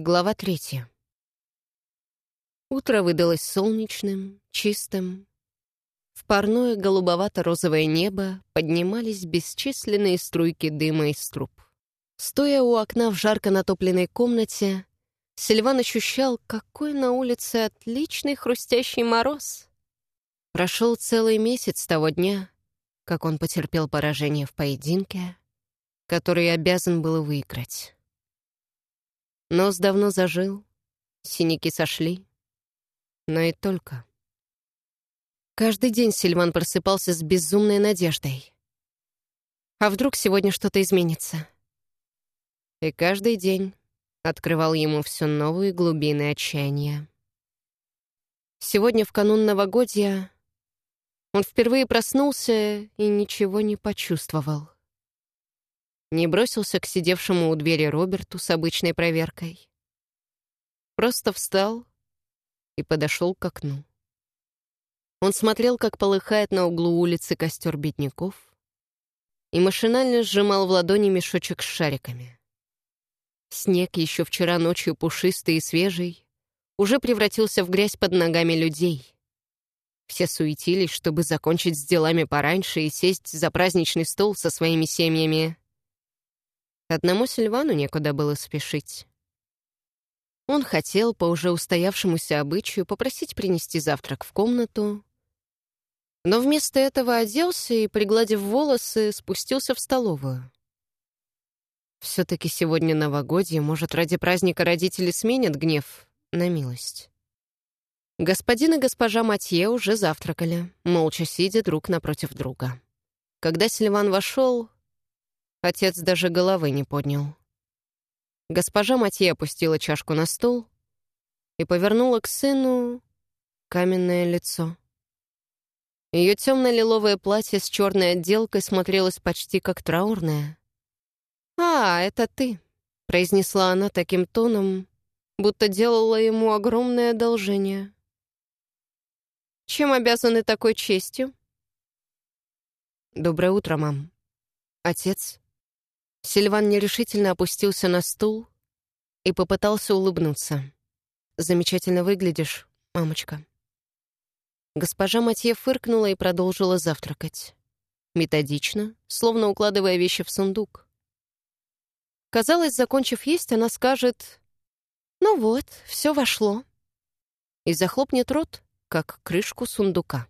Глава третья. Утро выдалось солнечным, чистым. В парное голубовато-розовое небо поднимались бесчисленные струйки дыма из труб. Стоя у окна в жарко натопленной комнате, Сильван ощущал, какой на улице отличный хрустящий мороз. Прошел целый месяц с того дня, как он потерпел поражение в поединке, который обязан был выиграть. Нос давно зажил, синяки сошли, но и только. Каждый день Сильван просыпался с безумной надеждой. А вдруг сегодня что-то изменится? И каждый день открывал ему все новые глубины отчаяния. Сегодня, в канун новогодия, он впервые проснулся и ничего не почувствовал не бросился к сидевшему у двери Роберту с обычной проверкой. Просто встал и подошел к окну. Он смотрел, как полыхает на углу улицы костер бедняков, и машинально сжимал в ладони мешочек с шариками. Снег, еще вчера ночью пушистый и свежий, уже превратился в грязь под ногами людей. Все суетились, чтобы закончить с делами пораньше и сесть за праздничный стол со своими семьями. Одному Сильвану некуда было спешить. Он хотел по уже устоявшемуся обычаю попросить принести завтрак в комнату, но вместо этого оделся и, пригладив волосы, спустился в столовую. Все-таки сегодня новогодье, может, ради праздника родители сменят гнев на милость. Господин и госпожа Матье уже завтракали, молча сидя друг напротив друга. Когда Сильван вошел, Отец даже головы не поднял. Госпожа Матье опустила чашку на стол и повернула к сыну каменное лицо. Ее темно-лиловое платье с черной отделкой смотрелось почти как траурное. «А, это ты», — произнесла она таким тоном, будто делала ему огромное одолжение. «Чем обязаны такой честью?» «Доброе утро, мам. Отец?» Сильван нерешительно опустился на стул и попытался улыбнуться. «Замечательно выглядишь, мамочка». Госпожа Матье фыркнула и продолжила завтракать. Методично, словно укладывая вещи в сундук. Казалось, закончив есть, она скажет «Ну вот, все вошло» и захлопнет рот, как крышку сундука.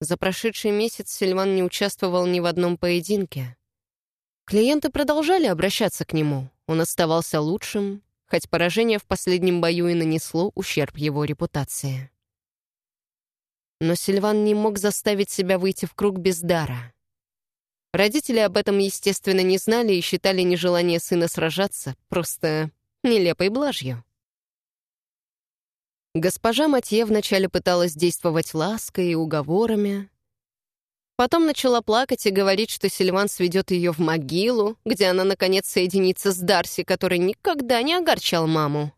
За прошедший месяц Сильван не участвовал ни в одном поединке. Клиенты продолжали обращаться к нему. Он оставался лучшим, хоть поражение в последнем бою и нанесло ущерб его репутации. Но Сильван не мог заставить себя выйти в круг без дара. Родители об этом, естественно, не знали и считали нежелание сына сражаться просто нелепой блажью. Госпожа Матье вначале пыталась действовать лаской и уговорами, Потом начала плакать и говорить, что Сильван сведет ее в могилу, где она, наконец, соединится с Дарси, который никогда не огорчал маму.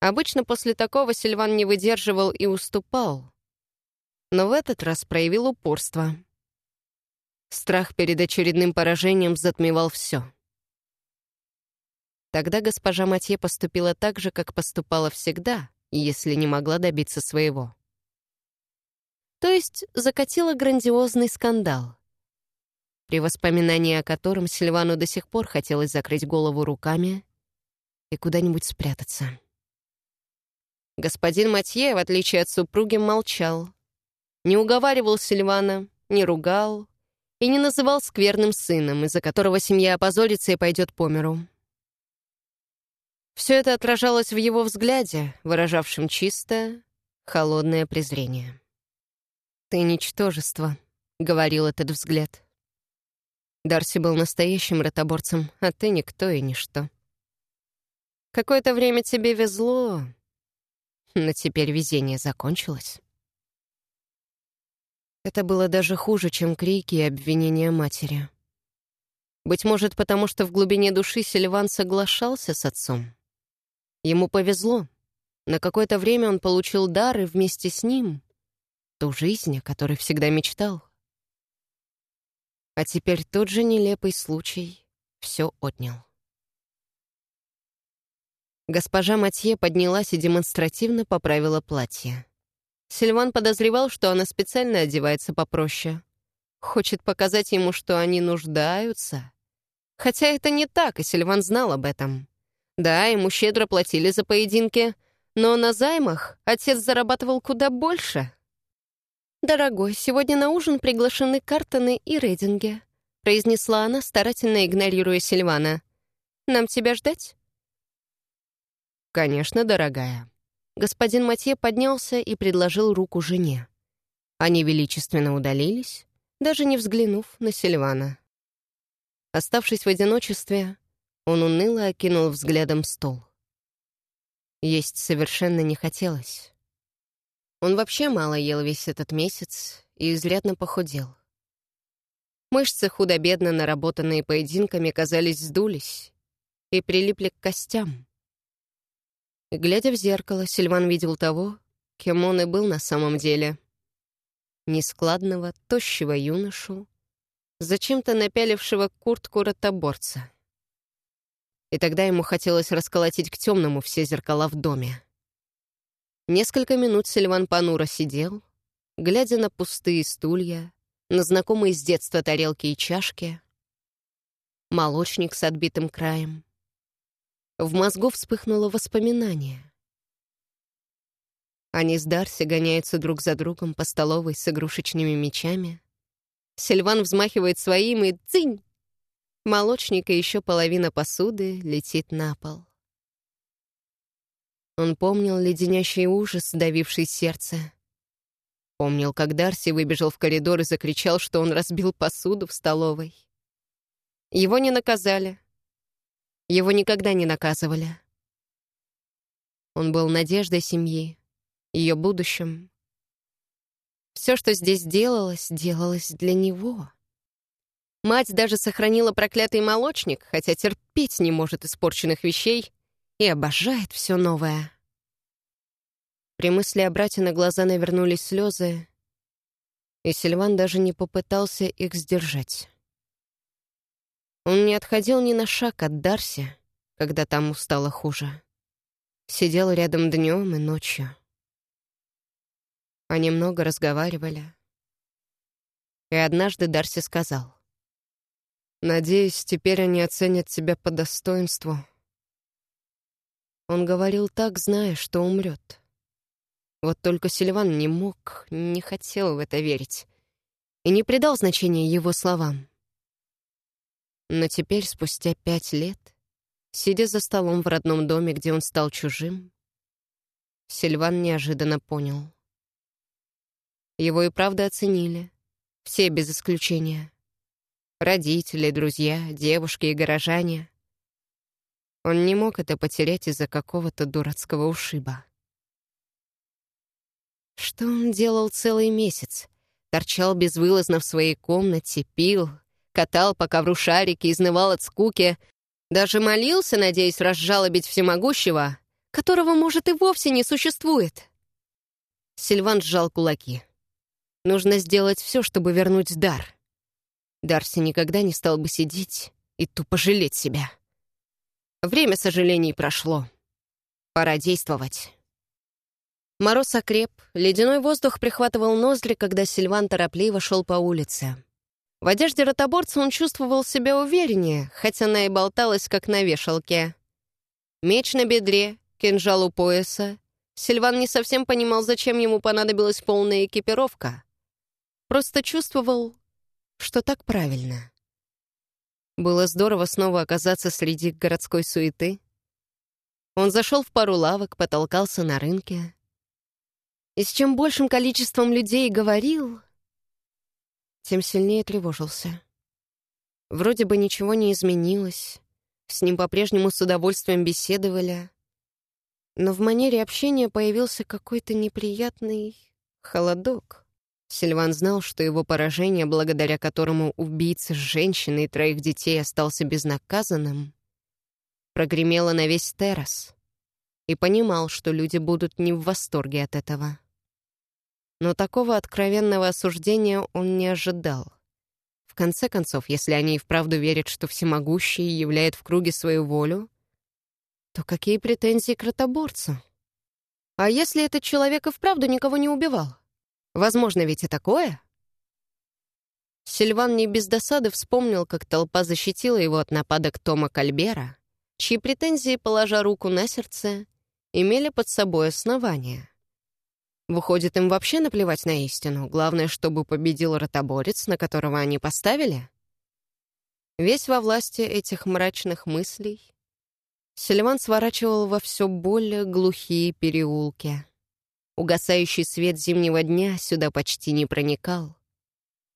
Обычно после такого Сильван не выдерживал и уступал. Но в этот раз проявил упорство. Страх перед очередным поражением затмевал все. Тогда госпожа Матье поступила так же, как поступала всегда, если не могла добиться своего то есть закатила грандиозный скандал, при воспоминании о котором Сильвану до сих пор хотелось закрыть голову руками и куда-нибудь спрятаться. Господин Матье, в отличие от супруги, молчал, не уговаривал Сильвана, не ругал и не называл скверным сыном, из-за которого семья опозорится и пойдет по миру. Все это отражалось в его взгляде, выражавшем чистое, холодное презрение. «Ты ничтожество», — говорил этот взгляд. Дарси был настоящим ротоборцем, а ты никто и ничто. Какое-то время тебе везло, но теперь везение закончилось. Это было даже хуже, чем крики и обвинения матери. Быть может, потому что в глубине души Сильван соглашался с отцом. Ему повезло. На какое-то время он получил дар, и вместе с ним ту жизнь, о которой всегда мечтал. А теперь тот же нелепый случай все отнял. Госпожа Матье поднялась и демонстративно поправила платье. Сильван подозревал, что она специально одевается попроще. Хочет показать ему, что они нуждаются. Хотя это не так, и Сильван знал об этом. Да, ему щедро платили за поединки, но на займах отец зарабатывал куда больше. «Дорогой, сегодня на ужин приглашены Картоны и Рейдинги», произнесла она, старательно игнорируя Сильвана. «Нам тебя ждать?» «Конечно, дорогая». Господин Матье поднялся и предложил руку жене. Они величественно удалились, даже не взглянув на Сильвана. Оставшись в одиночестве, он уныло окинул взглядом стол. Есть совершенно не хотелось. Он вообще мало ел весь этот месяц и изрядно похудел. Мышцы худо-бедно наработанные поединками, казались, сдулись и прилипли к костям. глядя в зеркало, Сильван видел того, кем он и был на самом деле. Нескладного, тощего юношу, зачем-то напялившего куртку ротоборца. И тогда ему хотелось расколотить к темному все зеркала в доме. Несколько минут Сильван понуро сидел, глядя на пустые стулья, на знакомые с детства тарелки и чашки, молочник с отбитым краем. В мозгу вспыхнуло воспоминание. Они с Дарси гоняются друг за другом по столовой с игрушечными мечами. Сильван взмахивает своим и цинь! Молочник и еще половина посуды летит на пол. Он помнил леденящий ужас, давивший сердце. Помнил, как Дарси выбежал в коридор и закричал, что он разбил посуду в столовой. Его не наказали. Его никогда не наказывали. Он был надеждой семьи, ее будущим. Все, что здесь делалось, делалось для него. Мать даже сохранила проклятый молочник, хотя терпеть не может испорченных вещей и обожает все новое. При мысли о брате на глаза навернулись слезы, и Сильван даже не попытался их сдержать. Он не отходил ни на шаг от Дарси, когда там стало хуже. Сидел рядом днем и ночью. Они много разговаривали. И однажды Дарси сказал. «Надеюсь, теперь они оценят тебя по достоинству». Он говорил так, зная, что умрет. Вот только Сильван не мог, не хотел в это верить и не придал значения его словам. Но теперь, спустя пять лет, сидя за столом в родном доме, где он стал чужим, Сильван неожиданно понял. Его и правда оценили. Все без исключения. Родители, друзья, девушки и горожане. Он не мог это потерять из-за какого-то дурацкого ушиба. Что он делал целый месяц? Торчал безвылазно в своей комнате, пил, катал по ковру шарики, изнывал от скуки, даже молился, надеясь разжалобить всемогущего, которого, может, и вовсе не существует. Сильван сжал кулаки. Нужно сделать все, чтобы вернуть дар. Дарси никогда не стал бы сидеть и тупо жалеть себя. Время сожалений прошло. Пора действовать. Мороз окреп, ледяной воздух прихватывал ноздри, когда Сильван торопливо шел по улице. В одежде ротоборца он чувствовал себя увереннее, хотя она и болталась, как на вешалке. Меч на бедре, кинжал у пояса. Сильван не совсем понимал, зачем ему понадобилась полная экипировка. Просто чувствовал, что так правильно. Было здорово снова оказаться среди городской суеты. Он зашел в пару лавок, потолкался на рынке. И с чем большим количеством людей говорил, тем сильнее тревожился. Вроде бы ничего не изменилось, с ним по-прежнему с удовольствием беседовали, но в манере общения появился какой-то неприятный холодок. Сильван знал, что его поражение, благодаря которому убийца женщины и троих детей остался безнаказанным, прогремело на весь террас, и понимал, что люди будут не в восторге от этого. Но такого откровенного осуждения он не ожидал. В конце концов, если они и вправду верят, что всемогущий являет в круге свою волю, то какие претензии к ротоборцу? А если этот человек и вправду никого не убивал? Возможно ведь и такое? Сильван не без досады вспомнил, как толпа защитила его от нападок Тома Кальбера, чьи претензии, положа руку на сердце, имели под собой основания. Выходит, им вообще наплевать на истину. Главное, чтобы победил ротоборец, на которого они поставили? Весь во власти этих мрачных мыслей, Сильван сворачивал во все более глухие переулки. Угасающий свет зимнего дня сюда почти не проникал.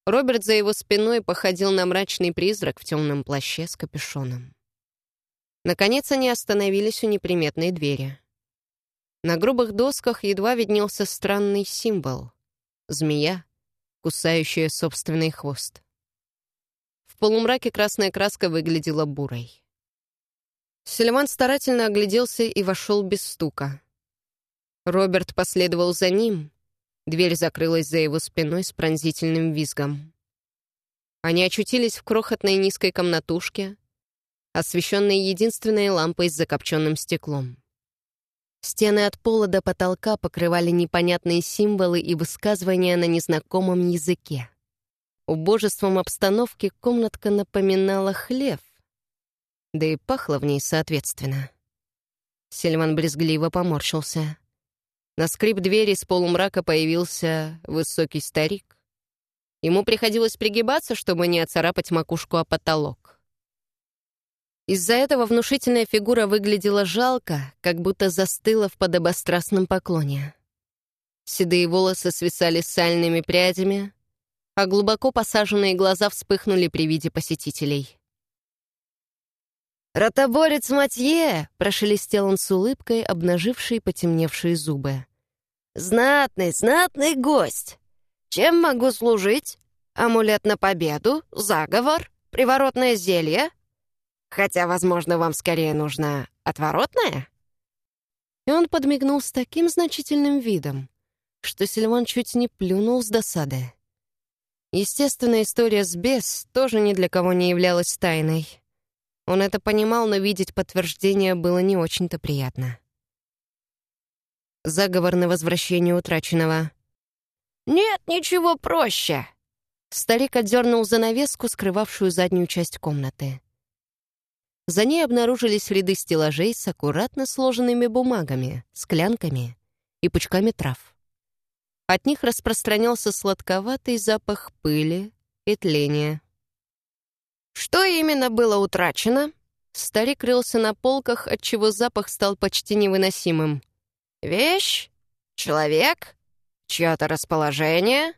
Роберт за его спиной походил на мрачный призрак в темном плаще с капюшоном. Наконец они остановились у неприметной двери. На грубых досках едва виднелся странный символ — змея, кусающая собственный хвост. В полумраке красная краска выглядела бурой. Сильван старательно огляделся и вошел без стука. Роберт последовал за ним. Дверь закрылась за его спиной с пронзительным визгом. Они очутились в крохотной низкой комнатушке, освещенной единственной лампой с закопченным стеклом. Стены от пола до потолка покрывали непонятные символы и высказывания на незнакомом языке. Убожеством обстановки комнатка напоминала хлев, да и пахло в ней соответственно. Сильван брезгливо поморщился. На скрип двери с полумрака появился высокий старик. Ему приходилось пригибаться, чтобы не оцарапать макушку о потолок. Из-за этого внушительная фигура выглядела жалко, как будто застыла в подобострастном поклоне. Седые волосы свисали сальными прядями, а глубоко посаженные глаза вспыхнули при виде посетителей. «Ротоборец Матье!» — прошелестел он с улыбкой, обнажившей потемневшие зубы. «Знатный, знатный гость! Чем могу служить? Амулет на победу? Заговор? Приворотное зелье? Хотя, возможно, вам скорее нужно отворотное?» И он подмигнул с таким значительным видом, что Сильван чуть не плюнул с досады. Естественно, история с Бес тоже ни для кого не являлась тайной. Он это понимал, но видеть подтверждение было не очень-то приятно. Заговор на возвращение утраченного. «Нет, ничего проще!» Старик отдернул занавеску, скрывавшую заднюю часть комнаты. За ней обнаружились ряды стеллажей с аккуратно сложенными бумагами, склянками и пучками трав. От них распространялся сладковатый запах пыли и тления. Что именно было утрачено? Старик рылся на полках, отчего запах стал почти невыносимым. Вещь? Человек? Чье-то расположение?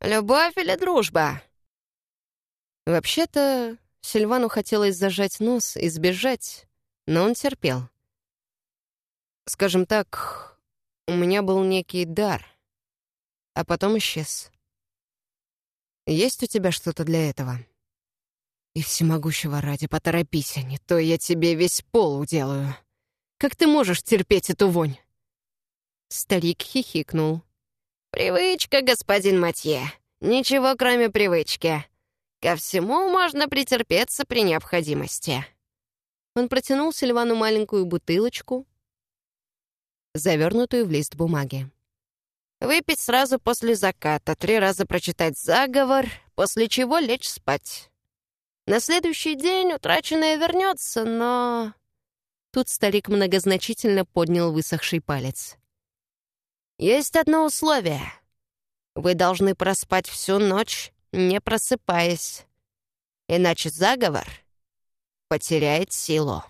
Любовь или дружба? Вообще-то, Сильвану хотелось зажать нос и сбежать, но он терпел. Скажем так, у меня был некий дар, а потом исчез. Есть у тебя что-то для этого? И всемогущего ради, поторопись, а не то я тебе весь пол уделаю. Как ты можешь терпеть эту вонь?» Старик хихикнул. «Привычка, господин Матье. Ничего, кроме привычки. Ко всему можно претерпеться при необходимости». Он протянул Сильвану маленькую бутылочку, завернутую в лист бумаги. «Выпить сразу после заката, три раза прочитать заговор, после чего лечь спать. На следующий день утраченное вернется, но...» Тут старик многозначительно поднял высохший палец. «Есть одно условие. Вы должны проспать всю ночь, не просыпаясь. Иначе заговор потеряет силу».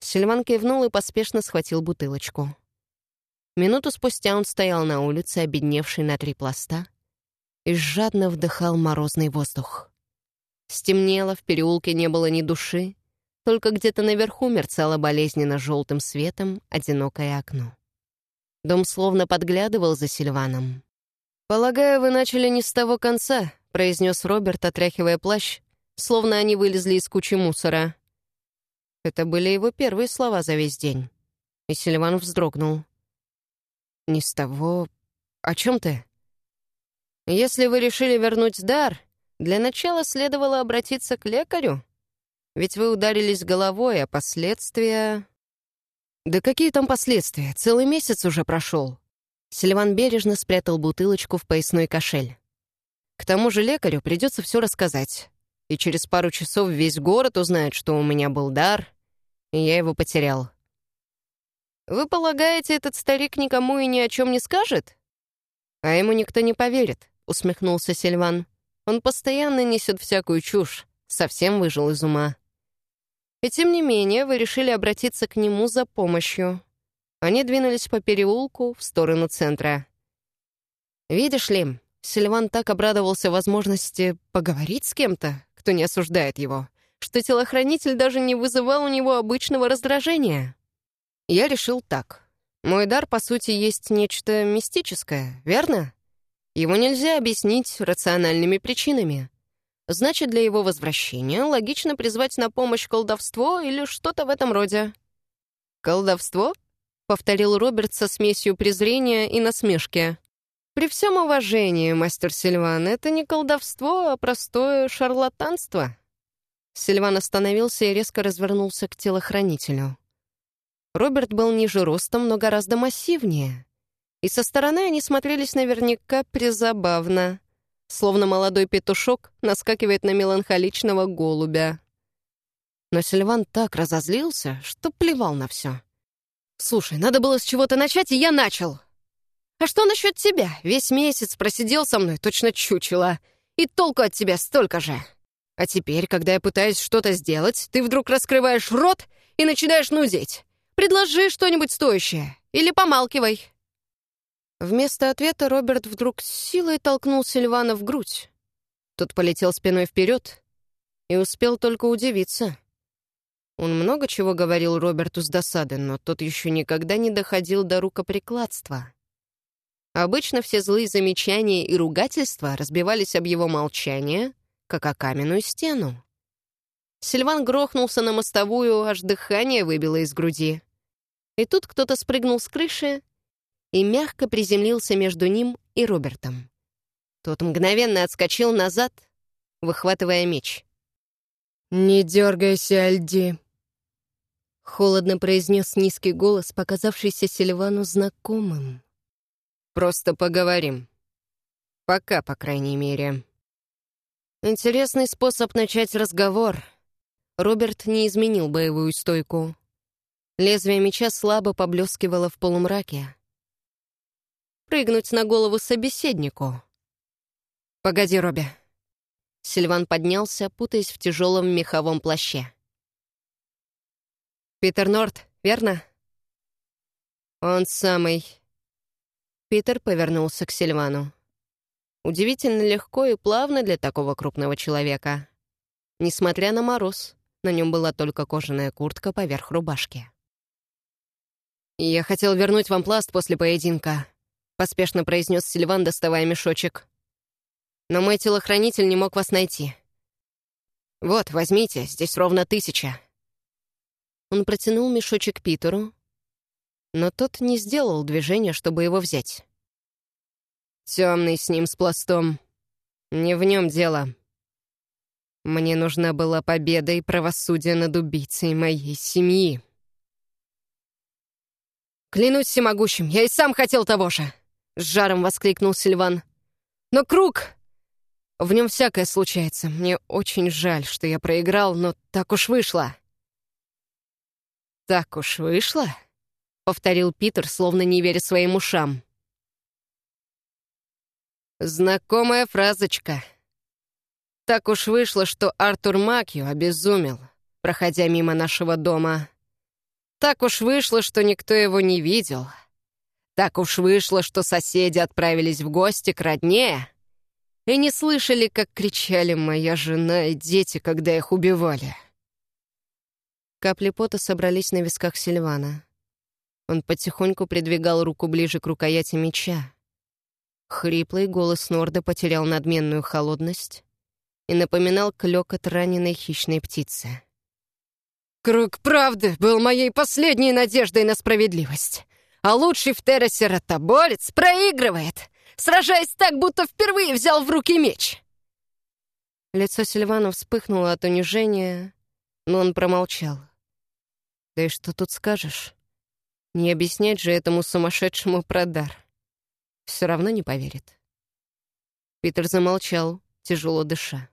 Сильван кивнул и поспешно схватил бутылочку. Минуту спустя он стоял на улице, обедневший на три пласта, и жадно вдыхал морозный воздух. Стемнело, в переулке не было ни души, только где-то наверху мерцало болезненно желтым светом одинокое окно. Дом словно подглядывал за Сильваном. «Полагаю, вы начали не с того конца», — произнес Роберт, отряхивая плащ, словно они вылезли из кучи мусора. Это были его первые слова за весь день. И Сильван вздрогнул. «Не с того... О чем ты?» «Если вы решили вернуть дар, для начала следовало обратиться к лекарю. Ведь вы ударились головой, а последствия... «Да какие там последствия? Целый месяц уже прошел». Сильван бережно спрятал бутылочку в поясной кошель. «К тому же лекарю придется все рассказать. И через пару часов весь город узнает, что у меня был дар, и я его потерял». «Вы полагаете, этот старик никому и ни о чем не скажет?» «А ему никто не поверит», — усмехнулся Сильван. «Он постоянно несет всякую чушь, совсем выжил из ума». И тем не менее вы решили обратиться к нему за помощью. Они двинулись по переулку в сторону центра. Видишь ли, Сильван так обрадовался возможности поговорить с кем-то, кто не осуждает его, что телохранитель даже не вызывал у него обычного раздражения. Я решил так. Мой дар, по сути, есть нечто мистическое, верно? Его нельзя объяснить рациональными причинами. Значит, для его возвращения логично призвать на помощь колдовство или что-то в этом роде. «Колдовство?» — повторил Роберт со смесью презрения и насмешки. «При всем уважении, мастер Сильван, это не колдовство, а простое шарлатанство». Сильван остановился и резко развернулся к телохранителю. Роберт был ниже ростом, но гораздо массивнее. И со стороны они смотрелись наверняка призабавно словно молодой петушок наскакивает на меланхоличного голубя. Но Сильван так разозлился, что плевал на все. «Слушай, надо было с чего-то начать, и я начал. А что насчет тебя? Весь месяц просидел со мной, точно чучело. И толку от тебя столько же. А теперь, когда я пытаюсь что-то сделать, ты вдруг раскрываешь рот и начинаешь нудеть. Предложи что-нибудь стоящее. Или помалкивай. Вместо ответа Роберт вдруг с силой толкнул Сильвана в грудь. Тот полетел спиной вперед и успел только удивиться. Он много чего говорил Роберту с досады, но тот еще никогда не доходил до рукоприкладства. Обычно все злые замечания и ругательства разбивались об его молчание, как о каменную стену. Сильван грохнулся на мостовую, аж дыхание выбило из груди. И тут кто-то спрыгнул с крыши и мягко приземлился между ним и Робертом. Тот мгновенно отскочил назад, выхватывая меч. «Не дергайся, Альди!» Холодно произнес низкий голос, показавшийся Сильвану знакомым. «Просто поговорим. Пока, по крайней мере». Интересный способ начать разговор. Роберт не изменил боевую стойку. Лезвие меча слабо поблескивало в полумраке прыгнуть на голову собеседнику. «Погоди, Робби». Сильван поднялся, путаясь в тяжелом меховом плаще. «Питер Норт, верно?» «Он самый». Питер повернулся к Сильвану. Удивительно легко и плавно для такого крупного человека. Несмотря на мороз, на нем была только кожаная куртка поверх рубашки. «Я хотел вернуть вам пласт после поединка», поспешно произнес Сильван, доставая мешочек. «Но мой телохранитель не мог вас найти. Вот, возьмите, здесь ровно тысяча». Он протянул мешочек Питеру, но тот не сделал движения, чтобы его взять. Темный с ним с пластом. Не в нем дело. Мне нужна была победа и правосудие над убийцей моей семьи. Клянусь всемогущим, я и сам хотел того же. С жаром воскликнул Сильван. «Но круг! В нем всякое случается. Мне очень жаль, что я проиграл, но так уж вышло». «Так уж вышло?» — повторил Питер, словно не веря своим ушам. Знакомая фразочка. Так уж вышло, что Артур Макью обезумел, проходя мимо нашего дома. Так уж вышло, что никто его не видел — так уж вышло, что соседи отправились в гости к родне и не слышали, как кричали моя жена и дети, когда их убивали. Капли пота собрались на висках Сильвана. Он потихоньку придвигал руку ближе к рукояти меча. Хриплый голос Норда потерял надменную холодность и напоминал клёкот раненой хищной птицы. «Круг правды был моей последней надеждой на справедливость а лучший в террасе ротоборец проигрывает, сражаясь так, будто впервые взял в руки меч. Лицо Сильвана вспыхнуло от унижения, но он промолчал. Да и что тут скажешь? Не объяснять же этому сумасшедшему продар. Все равно не поверит. Питер замолчал, тяжело дыша.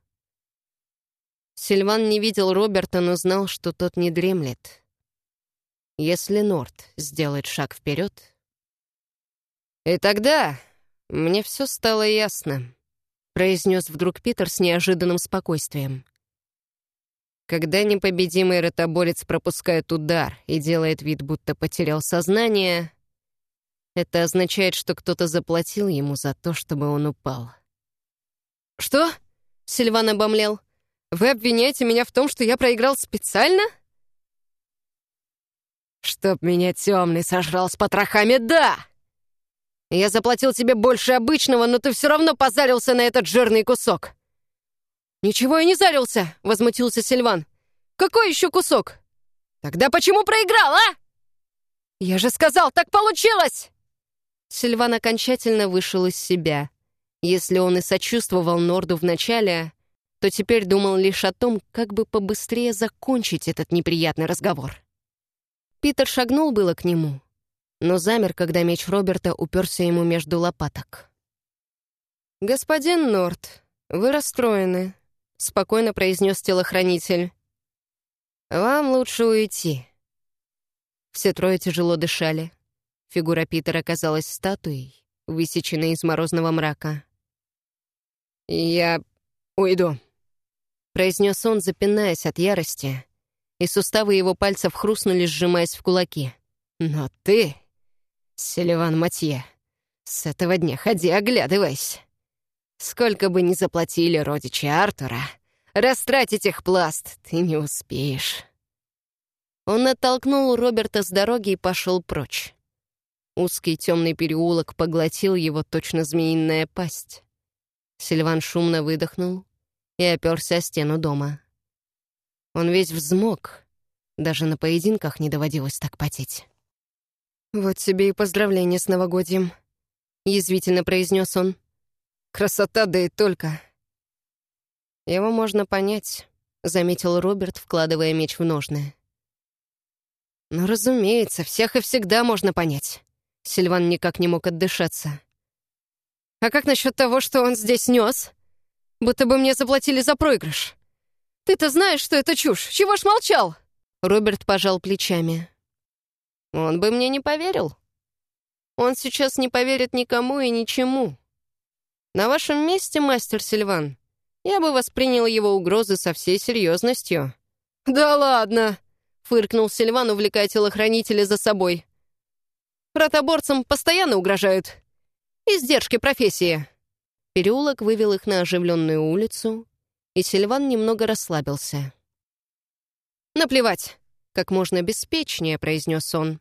Сильван не видел Роберта, но знал, что тот не дремлет. Если Норт сделает шаг вперед... И тогда мне все стало ясно, произнес вдруг Питер с неожиданным спокойствием. Когда непобедимый ротоборец пропускает удар и делает вид, будто потерял сознание, это означает, что кто-то заплатил ему за то, чтобы он упал. «Что?» — Сильван обомлел. «Вы обвиняете меня в том, что я проиграл специально?» «Чтоб меня темный сожрал с потрохами, да!» «Я заплатил тебе больше обычного, но ты все равно позарился на этот жирный кусок!» «Ничего я не зарился!» — возмутился Сильван. «Какой еще кусок?» «Тогда почему проиграл, а?» «Я же сказал, так получилось!» Сильван окончательно вышел из себя. Если он и сочувствовал Норду вначале, то теперь думал лишь о том, как бы побыстрее закончить этот неприятный разговор. Питер шагнул было к нему, но замер, когда меч Роберта уперся ему между лопаток. «Господин Норд, вы расстроены», — спокойно произнес телохранитель. «Вам лучше уйти». Все трое тяжело дышали. Фигура Питера казалась статуей, высеченной из морозного мрака. «Я уйду», — произнес он, запинаясь от ярости, и суставы его пальцев хрустнули, сжимаясь в кулаки. «Но ты, Селиван Матье, с этого дня ходи, оглядывайся. Сколько бы ни заплатили родичи Артура, растратить их пласт ты не успеешь». Он оттолкнул Роберта с дороги и пошел прочь. Узкий темный переулок поглотил его точно змеиная пасть. Сильван шумно выдохнул и оперся о стену дома. Он весь взмок. Даже на поединках не доводилось так потеть. «Вот тебе и поздравление с новогодием», — язвительно произнес он. Красота, да и только. Его можно понять, заметил Роберт, вкладывая меч в ножны. Ну, разумеется, всех и всегда можно понять. Сильван никак не мог отдышаться. А как насчет того, что он здесь нес? Будто бы мне заплатили за проигрыш. Ты-то знаешь, что это чушь. Чего ж молчал? Роберт пожал плечами. Он бы мне не поверил. Он сейчас не поверит никому и ничему. На вашем месте, мастер Сильван, я бы воспринял его угрозы со всей серьезностью». «Да ладно!» — фыркнул Сильван, увлекая телохранителя за собой. «Ротоборцам постоянно угрожают. Издержки профессии». Переулок вывел их на оживленную улицу, и Сильван немного расслабился. «Наплевать!» — как можно беспечнее произнес он.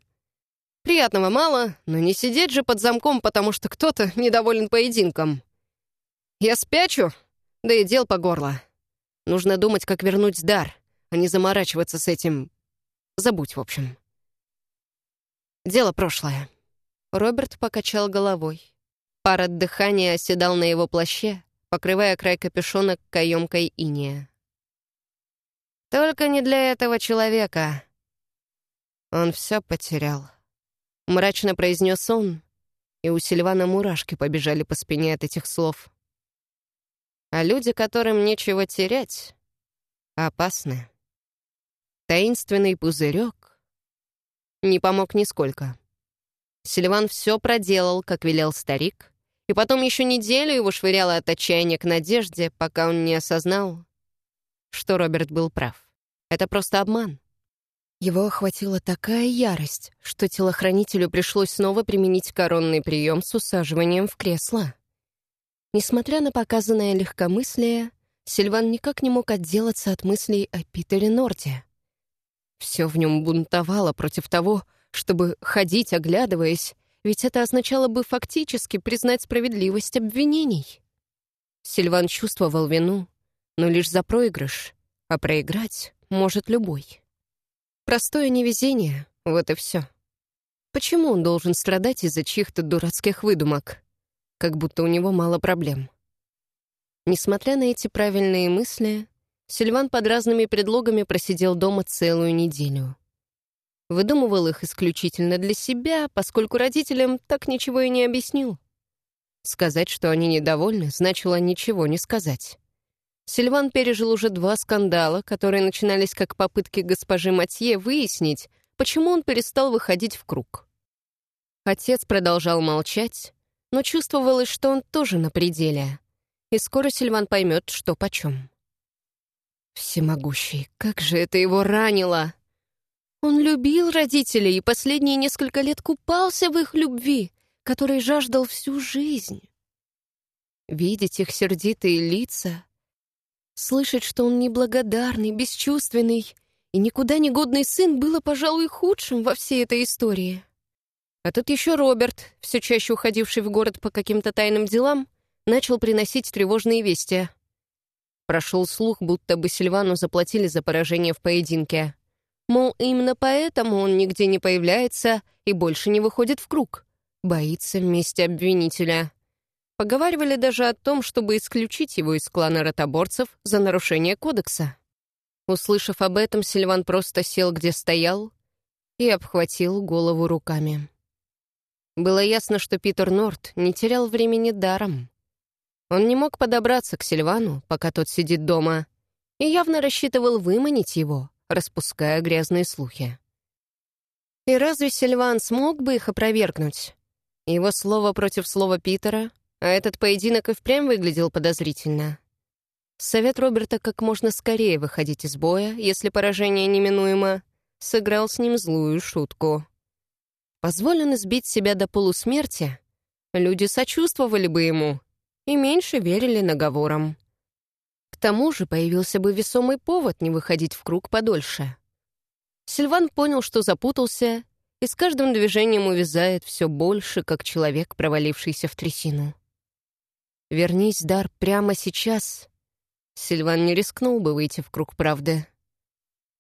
«Приятного мало, но не сидеть же под замком, потому что кто-то недоволен поединком». Я спячу? Да и дел по горло. Нужно думать, как вернуть дар, а не заморачиваться с этим. Забудь, в общем. Дело прошлое. Роберт покачал головой. Пар от дыхания оседал на его плаще, покрывая край капюшона каемкой иния. Только не для этого человека. Он все потерял. Мрачно произнес он, и у Сильвана мурашки побежали по спине от этих слов. А люди, которым нечего терять, опасны. Таинственный пузырек не помог нисколько. Сильван все проделал, как велел старик, и потом еще неделю его швыряло от отчаяния к надежде, пока он не осознал, что Роберт был прав. Это просто обман. Его охватила такая ярость, что телохранителю пришлось снова применить коронный прием с усаживанием в кресло. Несмотря на показанное легкомыслие, Сильван никак не мог отделаться от мыслей о Питере Норте. Все в нем бунтовало против того, чтобы ходить, оглядываясь, ведь это означало бы фактически признать справедливость обвинений. Сильван чувствовал вину, но лишь за проигрыш, а проиграть может любой. Простое невезение, вот и все. Почему он должен страдать из-за чьих-то дурацких выдумок? как будто у него мало проблем. Несмотря на эти правильные мысли, Сильван под разными предлогами просидел дома целую неделю. Выдумывал их исключительно для себя, поскольку родителям так ничего и не объяснил. Сказать, что они недовольны, значило ничего не сказать. Сильван пережил уже два скандала, которые начинались как попытки госпожи Матье выяснить, почему он перестал выходить в круг. Отец продолжал молчать, но чувствовалось, что он тоже на пределе, и скоро Сильван поймет, что почем. Всемогущий, как же это его ранило! Он любил родителей и последние несколько лет купался в их любви, которой жаждал всю жизнь. Видеть их сердитые лица, слышать, что он неблагодарный, бесчувственный и никуда не годный сын, было, пожалуй, худшим во всей этой истории. А тут еще Роберт, все чаще уходивший в город по каким-то тайным делам, начал приносить тревожные вести. Прошел слух, будто бы Сильвану заплатили за поражение в поединке. Мол, именно поэтому он нигде не появляется и больше не выходит в круг. Боится вместе обвинителя. Поговаривали даже о том, чтобы исключить его из клана ротоборцев за нарушение кодекса. Услышав об этом, Сильван просто сел, где стоял, и обхватил голову руками. Было ясно, что Питер Норт не терял времени даром. Он не мог подобраться к Сильвану, пока тот сидит дома, и явно рассчитывал выманить его, распуская грязные слухи. И разве Сильван смог бы их опровергнуть? Его слово против слова Питера, а этот поединок и впрямь выглядел подозрительно. Совет Роберта как можно скорее выходить из боя, если поражение неминуемо, сыграл с ним злую шутку. Позволен избить себя до полусмерти, люди сочувствовали бы ему и меньше верили наговорам. Тому же появился бы весомый повод не выходить в круг подольше. Сильван понял, что запутался, и с каждым движением увязает все больше, как человек, провалившийся в трясину. Вернись, Дар, прямо сейчас. Сильван не рискнул бы выйти в круг правды.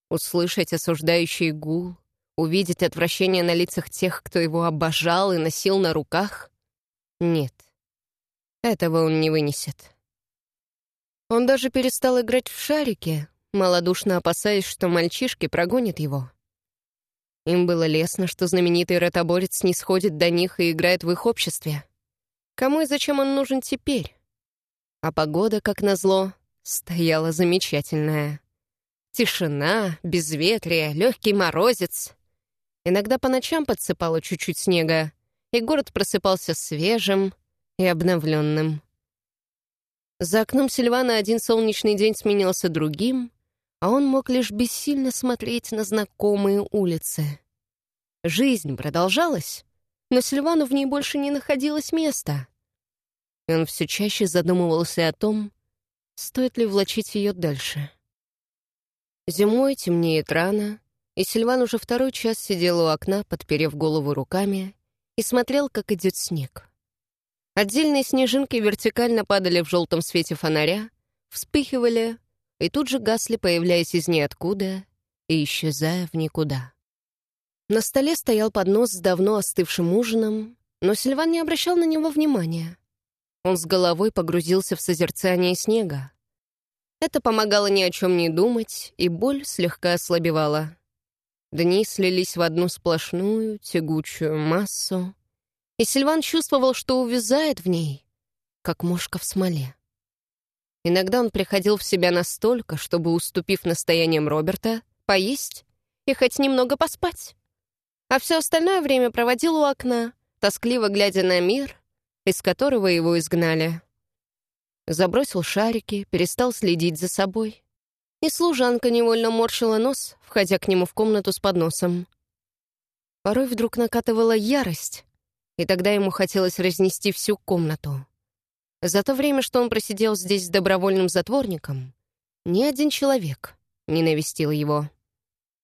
Услышать осуждающий гул, увидеть отвращение на лицах тех, кто его обожал и носил на руках? Нет, этого он не вынесет. Он даже перестал играть в шарики, малодушно опасаясь, что мальчишки прогонят его. Им было лестно, что знаменитый ротоборец не сходит до них и играет в их обществе. Кому и зачем он нужен теперь? А погода, как назло, стояла замечательная. Тишина, безветрие, легкий морозец. Иногда по ночам подсыпало чуть-чуть снега, и город просыпался свежим и обновленным. За окном Сильвана один солнечный день сменился другим, а он мог лишь бессильно смотреть на знакомые улицы. Жизнь продолжалась, но Сильвану в ней больше не находилось места. И он все чаще задумывался о том, стоит ли влачить ее дальше. Зимой темнеет рано, и Сильван уже второй час сидел у окна, подперев голову руками, и смотрел, как идет снег. Отдельные снежинки вертикально падали в желтом свете фонаря, вспыхивали и тут же гасли, появляясь из ниоткуда и исчезая в никуда. На столе стоял поднос с давно остывшим ужином, но Сильван не обращал на него внимания. Он с головой погрузился в созерцание снега. Это помогало ни о чем не думать, и боль слегка ослабевала. Дни слились в одну сплошную, тягучую массу, и Сильван чувствовал, что увязает в ней, как мошка в смоле. Иногда он приходил в себя настолько, чтобы, уступив настояниям Роберта, поесть и хоть немного поспать. А все остальное время проводил у окна, тоскливо глядя на мир, из которого его изгнали. Забросил шарики, перестал следить за собой. И служанка невольно морщила нос, входя к нему в комнату с подносом. Порой вдруг накатывала ярость, и тогда ему хотелось разнести всю комнату. За то время, что он просидел здесь с добровольным затворником, ни один человек не навестил его.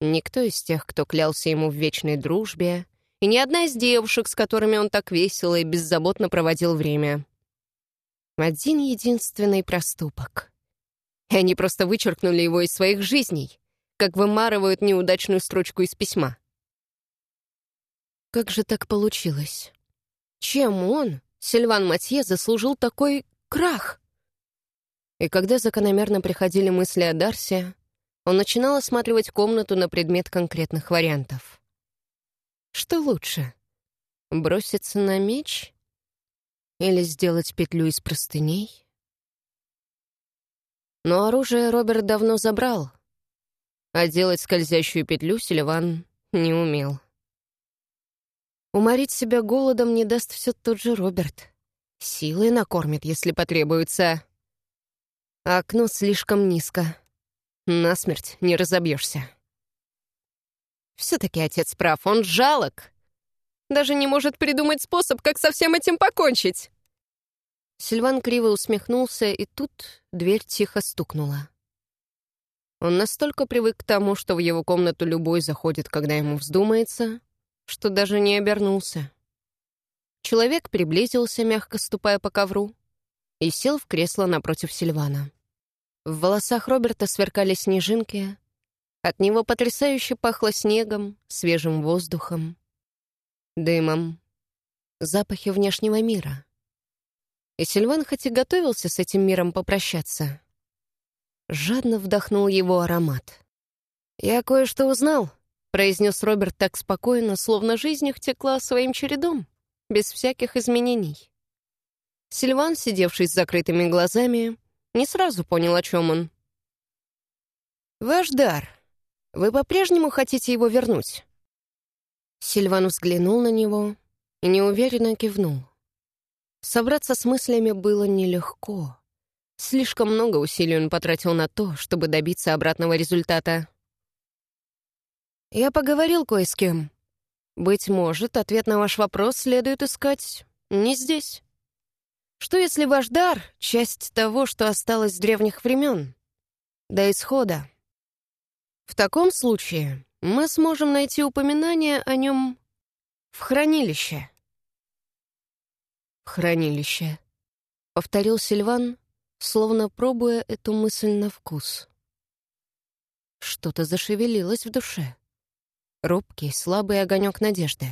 Никто из тех, кто клялся ему в вечной дружбе, и ни одна из девушек, с которыми он так весело и беззаботно проводил время. Один единственный проступок. И они просто вычеркнули его из своих жизней, как вымарывают неудачную строчку из письма. Как же так получилось? Чем он, Сильван Матье, заслужил такой крах? И когда закономерно приходили мысли о Дарсе, он начинал осматривать комнату на предмет конкретных вариантов. Что лучше, броситься на меч или сделать петлю из простыней? Но оружие Роберт давно забрал, а делать скользящую петлю Сильван не умел. Уморить себя голодом не даст все тот же Роберт. Силой накормит, если потребуется. Окно слишком низко. Насмерть не разобьешься. Все-таки отец прав, он жалок. Даже не может придумать способ, как со всем этим покончить. Сильван криво усмехнулся, и тут дверь тихо стукнула. Он настолько привык к тому, что в его комнату любой заходит, когда ему вздумается, что даже не обернулся. Человек приблизился, мягко ступая по ковру, и сел в кресло напротив Сильвана. В волосах Роберта сверкали снежинки, от него потрясающе пахло снегом, свежим воздухом, дымом, запахи внешнего мира. И Сильван хоть и готовился с этим миром попрощаться, жадно вдохнул его аромат. «Я кое-что узнал», — произнес Роберт так спокойно, словно жизнь их текла своим чередом, без всяких изменений. Сильван, сидевший с закрытыми глазами, не сразу понял, о чем он. «Ваш дар», вы по-прежнему хотите его вернуть?» Сильван взглянул на него и неуверенно кивнул. Собраться с мыслями было нелегко. Слишком много усилий он потратил на то, чтобы добиться обратного результата. «Я поговорил кое с кем. Быть может, ответ на ваш вопрос следует искать не здесь. Что если ваш дар — часть того, что осталось с древних времен? До исхода. В таком случае мы сможем найти упоминание о нем в хранилище. «Хранилище», — повторил Сильван, словно пробуя эту мысль на вкус. Что-то зашевелилось в душе. Робкий, слабый огонек надежды.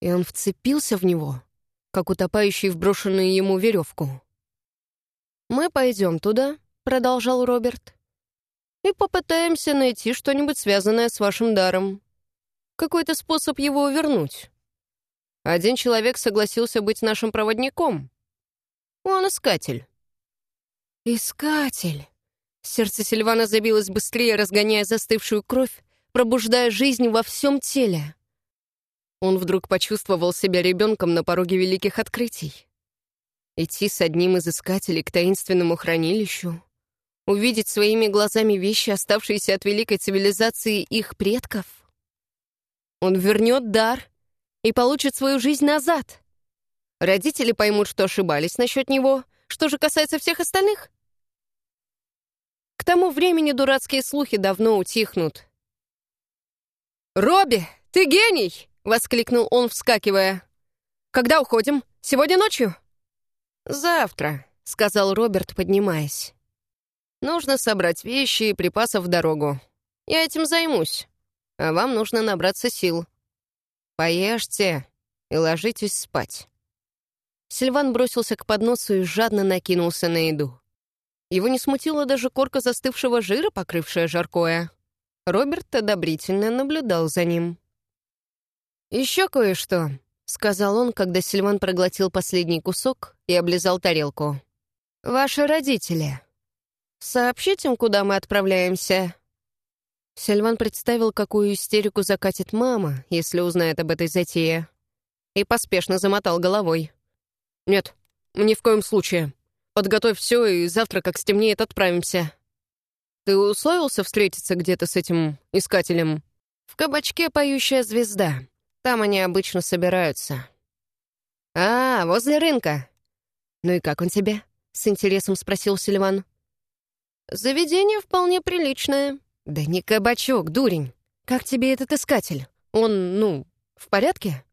И он вцепился в него, как утопающий в брошенную ему веревку. «Мы пойдем туда», — продолжал Роберт, и попытаемся найти что-нибудь связанное с вашим даром. Какой-то способ его вернуть. Один человек согласился быть нашим проводником. Он искатель. Искатель. Сердце Сильвана забилось быстрее, разгоняя застывшую кровь, пробуждая жизнь во всем теле. Он вдруг почувствовал себя ребенком на пороге великих открытий. Идти с одним из искателей к таинственному хранилищу, увидеть своими глазами вещи, оставшиеся от великой цивилизации их предков. Он вернет дар и получит свою жизнь назад. Родители поймут, что ошибались насчет него. Что же касается всех остальных? К тому времени дурацкие слухи давно утихнут. «Робби, ты гений!» — воскликнул он, вскакивая. «Когда уходим? Сегодня ночью?» «Завтра», — сказал Роберт, поднимаясь. Нужно собрать вещи и припасов в дорогу. Я этим займусь. А вам нужно набраться сил. Поешьте и ложитесь спать». Сильван бросился к подносу и жадно накинулся на еду. Его не смутила даже корка застывшего жира, покрывшая жаркое. Роберт одобрительно наблюдал за ним. «Еще кое-что», — сказал он, когда Сильван проглотил последний кусок и облизал тарелку. «Ваши родители. «Сообщить им, куда мы отправляемся?» Сильван представил, какую истерику закатит мама, если узнает об этой затее, и поспешно замотал головой. «Нет, ни в коем случае. Подготовь все, и завтра, как стемнеет, отправимся». «Ты условился встретиться где-то с этим искателем?» «В кабачке «Поющая звезда». Там они обычно собираются». «А, возле рынка». «Ну и как он тебе?» — с интересом спросил Сильван. «Заведение вполне приличное». «Да не кабачок, дурень. Как тебе этот искатель? Он, ну, в порядке?»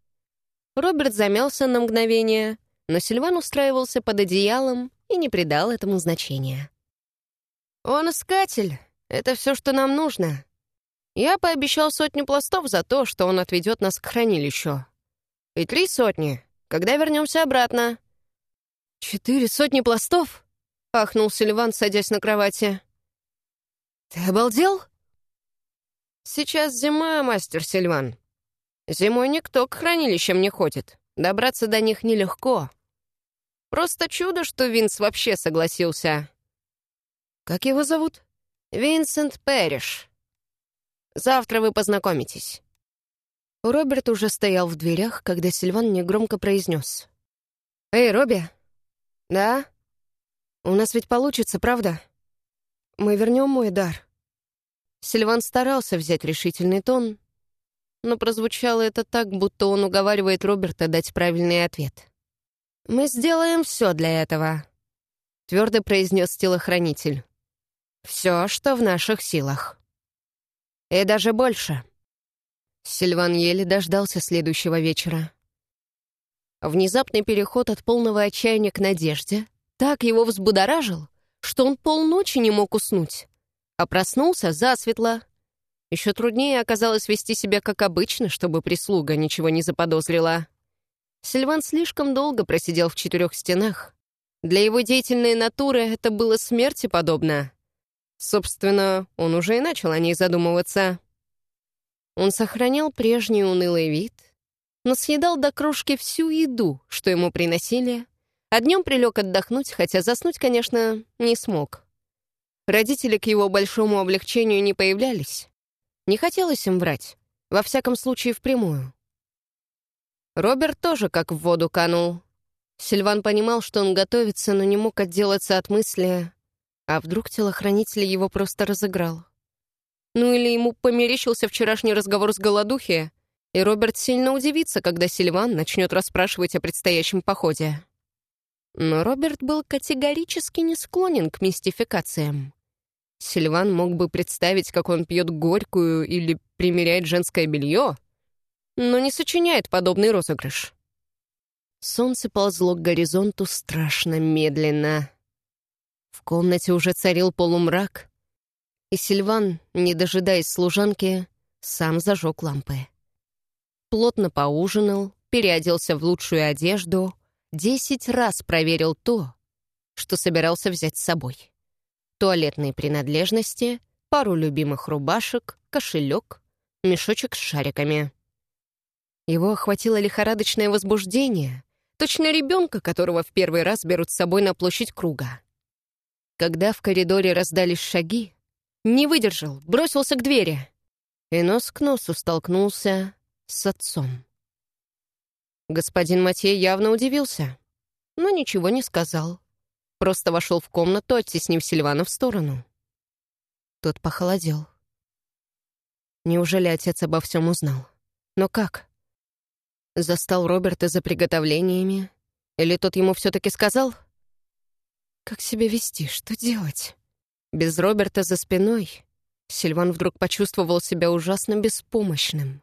Роберт замялся на мгновение, но Сильван устраивался под одеялом и не придал этому значения. «Он искатель. Это все, что нам нужно. Я пообещал сотню пластов за то, что он отведет нас к хранилищу. И три сотни, когда вернемся обратно». «Четыре сотни пластов?» — ахнул Сильван, садясь на кровати. «Ты обалдел?» «Сейчас зима, мастер Сильван. Зимой никто к хранилищам не ходит. Добраться до них нелегко. Просто чудо, что Винс вообще согласился. Как его зовут? Винсент Перриш. Завтра вы познакомитесь. Роберт уже стоял в дверях, когда Сильван негромко произнес. «Эй, Робби!» «Да? У нас ведь получится, правда? Мы вернем мой дар». Сильван старался взять решительный тон, но прозвучало это так, будто он уговаривает Роберта дать правильный ответ. «Мы сделаем все для этого», — твердо произнес телохранитель. «Все, что в наших силах. И даже больше». Сильван еле дождался следующего вечера. Внезапный переход от полного отчаяния к надежде так его взбудоражил, что он полночи не мог уснуть, а проснулся засветло. Еще труднее оказалось вести себя как обычно, чтобы прислуга ничего не заподозрила. Сильван слишком долго просидел в четырех стенах. Для его деятельной натуры это было смерти подобно. Собственно, он уже и начал о ней задумываться. Он сохранял прежний унылый вид, но съедал до крошки всю еду, что ему приносили, а днем прилег отдохнуть, хотя заснуть, конечно, не смог. Родители к его большому облегчению не появлялись. Не хотелось им врать, во всяком случае впрямую. Роберт тоже как в воду канул. Сильван понимал, что он готовится, но не мог отделаться от мысли, а вдруг телохранитель его просто разыграл. Ну или ему померещился вчерашний разговор с голодухи, и Роберт сильно удивится, когда Сильван начнет расспрашивать о предстоящем походе. Но Роберт был категорически не склонен к мистификациям. Сильван мог бы представить, как он пьет горькую или примеряет женское белье, но не сочиняет подобный розыгрыш. Солнце ползло к горизонту страшно медленно. В комнате уже царил полумрак, и Сильван, не дожидаясь служанки, сам зажег лампы. Плотно поужинал, переоделся в лучшую одежду, десять раз проверил то, что собирался взять с собой. Туалетные принадлежности, пару любимых рубашек, кошелек, мешочек с шариками. Его охватило лихорадочное возбуждение, точно ребенка, которого в первый раз берут с собой на площадь круга. Когда в коридоре раздались шаги, не выдержал, бросился к двери. И нос к носу столкнулся с отцом. Господин Матье явно удивился, но ничего не сказал. Просто вошел в комнату, оттеснив Сильвана в сторону. Тот похолодел. Неужели отец обо всем узнал? Но как? Застал Роберта за приготовлениями? Или тот ему все-таки сказал? Как себя вести? Что делать? Без Роберта за спиной Сильван вдруг почувствовал себя ужасно беспомощным.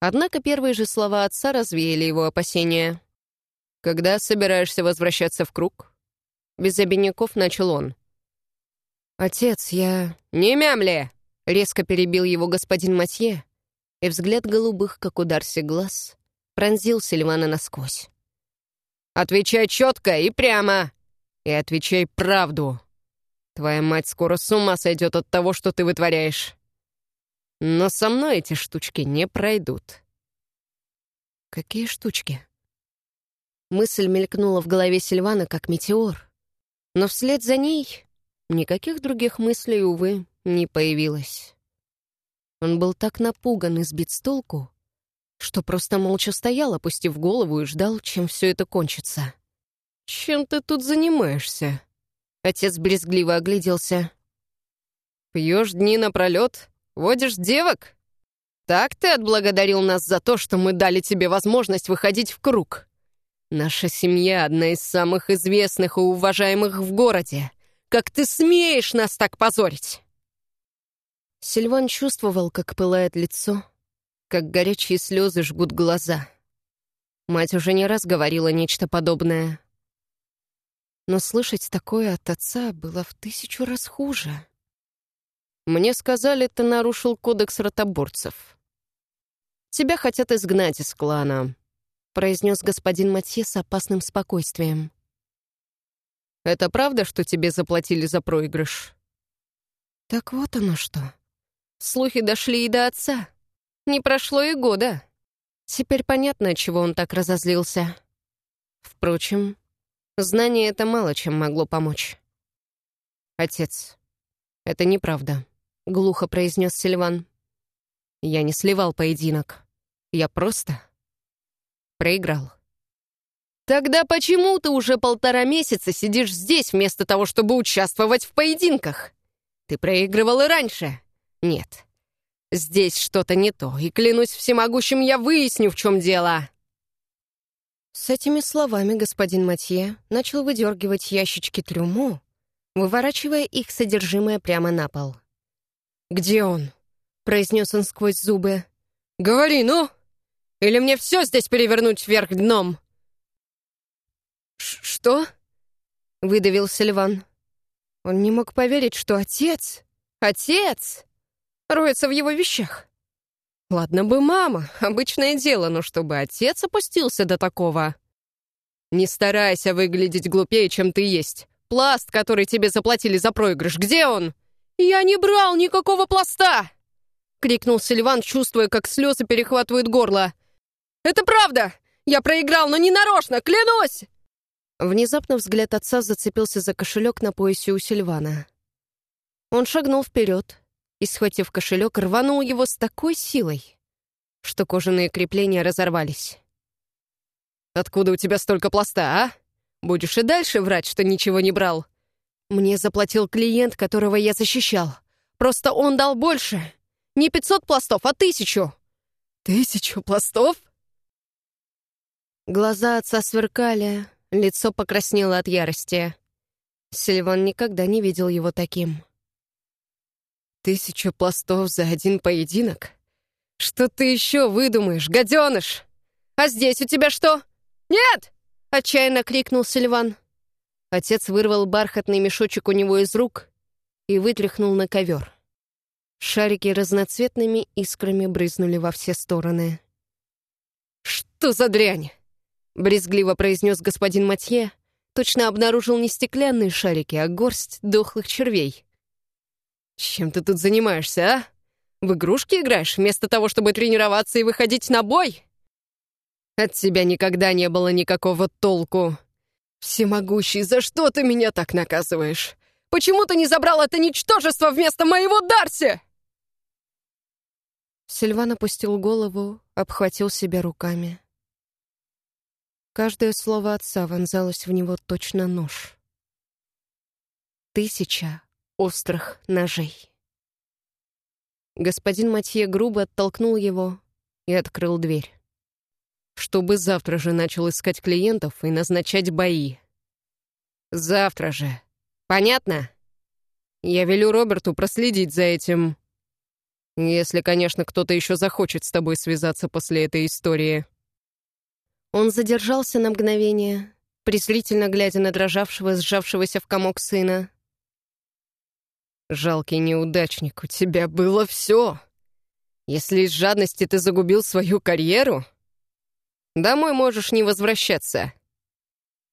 Однако первые же слова отца развеяли его опасения. «Когда собираешься возвращаться в круг?» Без обиняков начал он. «Отец, я...» «Не мямли!» — резко перебил его господин Матье, и взгляд голубых, как ударся глаз, пронзил Сильвана насквозь. «Отвечай четко и прямо! И отвечай правду!» Твоя мать скоро с ума сойдет от того, что ты вытворяешь. Но со мной эти штучки не пройдут. Какие штучки? Мысль мелькнула в голове Сильвана, как метеор. Но вслед за ней никаких других мыслей, увы, не появилось. Он был так напуган и сбит с толку, что просто молча стоял, опустив голову, и ждал, чем все это кончится. «Чем ты тут занимаешься?» Отец брезгливо огляделся. «Пьешь дни напролет? Водишь девок? Так ты отблагодарил нас за то, что мы дали тебе возможность выходить в круг. Наша семья одна из самых известных и уважаемых в городе. Как ты смеешь нас так позорить?» Сильван чувствовал, как пылает лицо, как горячие слезы жгут глаза. Мать уже не раз говорила нечто подобное но слышать такое от отца было в тысячу раз хуже. Мне сказали, ты нарушил кодекс ротоборцев. Тебя хотят изгнать из клана, произнес господин Матье с опасным спокойствием. Это правда, что тебе заплатили за проигрыш? Так вот оно что. Слухи дошли и до отца. Не прошло и года. Теперь понятно, чего он так разозлился. Впрочем, знание это мало чем могло помочь. «Отец, это неправда», — глухо произнес Сильван. «Я не сливал поединок. Я просто проиграл». «Тогда почему ты уже полтора месяца сидишь здесь, вместо того, чтобы участвовать в поединках? Ты проигрывал и раньше. Нет, здесь что-то не то, и клянусь всемогущим, я выясню, в чем дело». С этими словами господин Матье начал выдергивать ящички трюму, выворачивая их содержимое прямо на пол. «Где он?» — произнес он сквозь зубы. «Говори, ну! Или мне все здесь перевернуть вверх дном?» «Что?» — выдавил Сильван. Он не мог поверить, что отец, отец, роется в его вещах. Ладно бы мама, обычное дело, но чтобы отец опустился до такого. Не старайся выглядеть глупее, чем ты есть. Пласт, который тебе заплатили за проигрыш, где он? Я не брал никакого пласта! Крикнул Сильван, чувствуя, как слезы перехватывают горло. Это правда! Я проиграл, но не нарочно, клянусь! Внезапно взгляд отца зацепился за кошелек на поясе у Сильвана. Он шагнул вперед и, схватив кошелек, рванул его с такой силой, что кожаные крепления разорвались. «Откуда у тебя столько пласта, а? Будешь и дальше врать, что ничего не брал?» «Мне заплатил клиент, которого я защищал. Просто он дал больше. Не пятьсот пластов, а тысячу». «Тысячу пластов?» Глаза отца сверкали, Лицо покраснело от ярости. Сильван никогда не видел его таким. «Тысяча пластов за один поединок? Что ты еще выдумаешь, гаденыш? А здесь у тебя что? Нет!» — отчаянно крикнул Сильван. Отец вырвал бархатный мешочек у него из рук и вытряхнул на ковер. Шарики разноцветными искрами брызнули во все стороны. «Что за дрянь?» брезгливо произнес господин Матье, точно обнаружил не стеклянные шарики, а горсть дохлых червей. «Чем ты тут занимаешься, а? В игрушки играешь, вместо того, чтобы тренироваться и выходить на бой? От тебя никогда не было никакого толку. Всемогущий, за что ты меня так наказываешь? Почему ты не забрал это ничтожество вместо моего Дарси?» Сильван опустил голову, обхватил себя руками. Каждое слово отца вонзалось в него точно нож. Тысяча острых ножей. Господин Матье грубо оттолкнул его и открыл дверь. Чтобы завтра же начал искать клиентов и назначать бои. Завтра же. Понятно? Я велю Роберту проследить за этим. Если, конечно, кто-то еще захочет с тобой связаться после этой истории. Он задержался на мгновение, презрительно глядя на дрожавшего, сжавшегося в комок сына. «Жалкий неудачник, у тебя было все. Если из жадности ты загубил свою карьеру, домой можешь не возвращаться».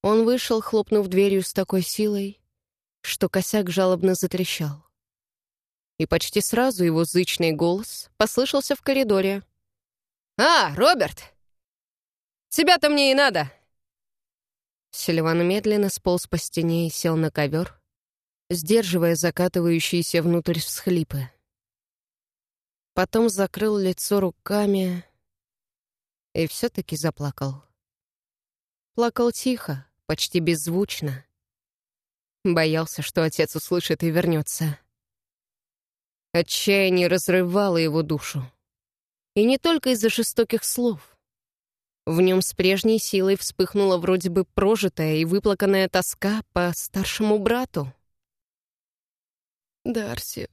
Он вышел, хлопнув дверью с такой силой, что косяк жалобно затрещал. И почти сразу его зычный голос послышался в коридоре. «А, Роберт, Тебя-то мне и надо!» Сильван медленно сполз по стене и сел на ковер, сдерживая закатывающиеся внутрь всхлипы. Потом закрыл лицо руками и все-таки заплакал. Плакал тихо, почти беззвучно. Боялся, что отец услышит и вернется. Отчаяние разрывало его душу. И не только из-за жестоких слов. В нем с прежней силой вспыхнула вроде бы прожитая и выплаканная тоска по старшему брату. «Дарси,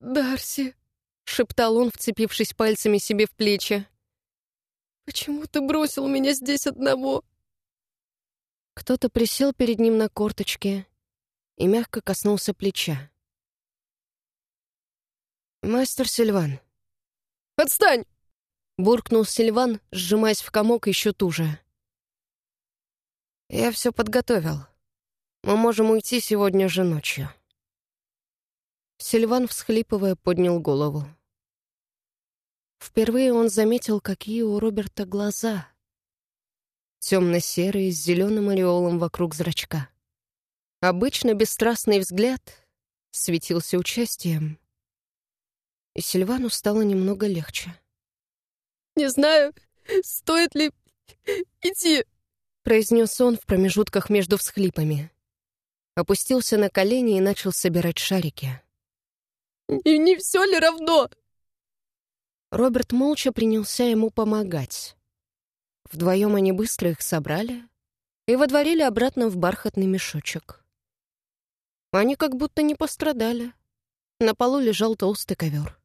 Дарси», — шептал он, вцепившись пальцами себе в плечи. «Почему ты бросил меня здесь одного?» Кто-то присел перед ним на корточке и мягко коснулся плеча. «Мастер Сильван». «Отстань!» Буркнул Сильван, сжимаясь в комок еще туже. «Я все подготовил. Мы можем уйти сегодня же ночью». Сильван, всхлипывая, поднял голову. Впервые он заметил, какие у Роберта глаза. Темно-серые, с зеленым ореолом вокруг зрачка. Обычно бесстрастный взгляд светился участием. И Сильвану стало немного легче. «Не знаю, стоит ли идти», — произнес он в промежутках между всхлипами. Опустился на колени и начал собирать шарики. «И не все ли равно?» Роберт молча принялся ему помогать. Вдвоем они быстро их собрали и водворили обратно в бархатный мешочек. Они как будто не пострадали. На полу лежал толстый ковер.